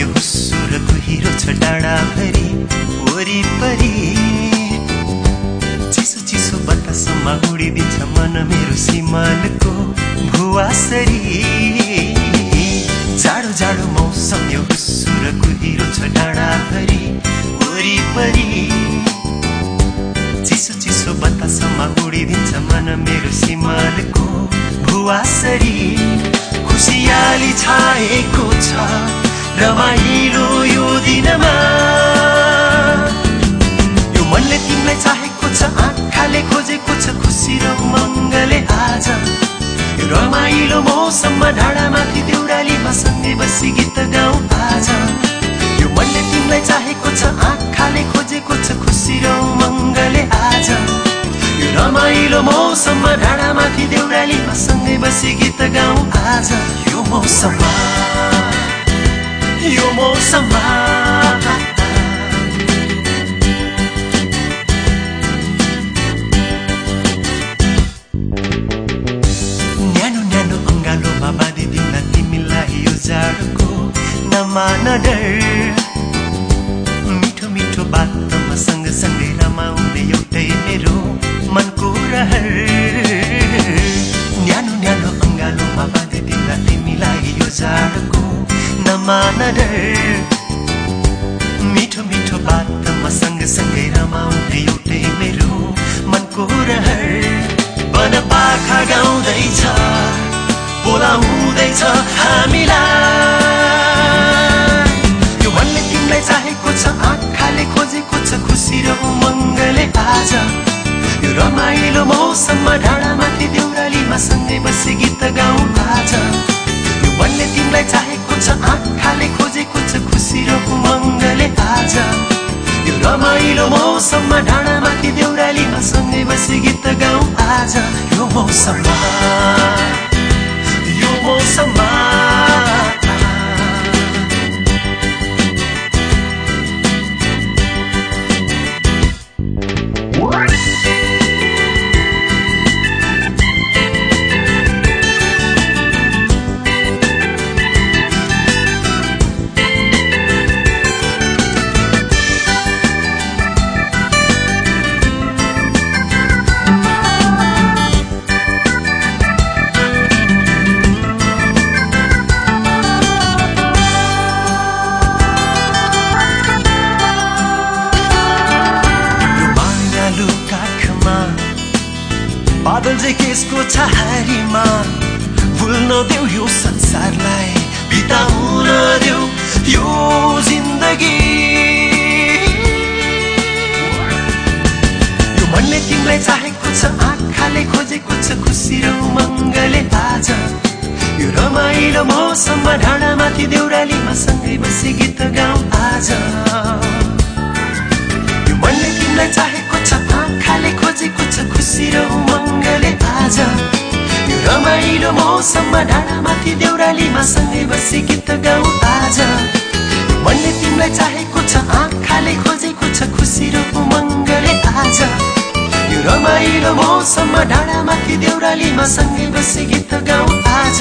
यो सुरको हिरो छ डाँडाभरि वरिपरि चिसो चिसो बतासम्म उडिदिन्छ मन मेरो सिमलको भुवासरी जाडो जाडो मौसम यो सुरको हिरो छ डाँडाभरि वरिपरि चिसो चिसो बतासम्म उडिदिन्छ मन मेरो सिमलको भुवासरी खुसियाली छाएको छ। रमाइलो यो दिनमा यो मनले तिमीलाई चाहेको छ आँखाले खोजेको छ खुसी र मङ्गले आज। यो रमाइलो मौसममा ढाडामाथि देउरालीमा सँगै बसी गीत गाउँ आज। यो मनले तिमीलाई चाहेको छ आँखाले खोजेको छ खुसी र मङ्गले आज। यो रमाइलो मौसममा ढाडामाथि देउरालीमा सँगै बसी गीत गाउँ आज। यो मौसममा यो मौसममा न्यानो न्यानो अङ्गालोमा बाँधिदिउन तिमीलाई यो जाडोको नमान डर मिठो मिठो बातमा सँगसँगै रमाउने एउटै मेरो मनको रहर न्यानो न्यानो अङ्गालोमा बाँधिदिउँदा तिमीलाई यो जाडोको नमान डर मिठो मिठो बातमा सँगसँगै रमाउने एउटै मेरो मनको रहर वन पाखा गाउँदैछ बोलाउँदैछ हामीलाई यो मनले तिमीलाई चाहेको छ आँखाले खोजेको छ खुसी र उमङ्गले आज यो रमाइलो मौसममा ढाडामाथि तिमीलाई चाहेको छ आँखाले खोजेको छ खुसी र उमङ्गले आज। यो रमाइलो मौसममा ढाडामाथि देउरालीमा सँगै बसी गीत गाउँ आज। यो मौसममा। बादल चाहिँ केसको छहारीमा भुल्न देऊ यो संसारलाई बिताउन देऊ यो जिन्दगी। यो मनले तिमीलाई चाहेको छ आँखाले खोजेको छ खुसी र मङ्गले आज। यो रमाइलो मौसममा ढाडामाथि देउरालीमा सँगै बसी गीत गाउँ आज। मौसममा ढाडामाथि देउरालीमा सँगै बसी गीत गाउँ आज। मनले तिमीलाई चाहेको छ आँखाले खोजेको छ खुसी र उमङ्गले आज। यो रमाइलो मौसममा ढाडामाथि देउरालीमा सँगै बसी गीत गाउँ आज।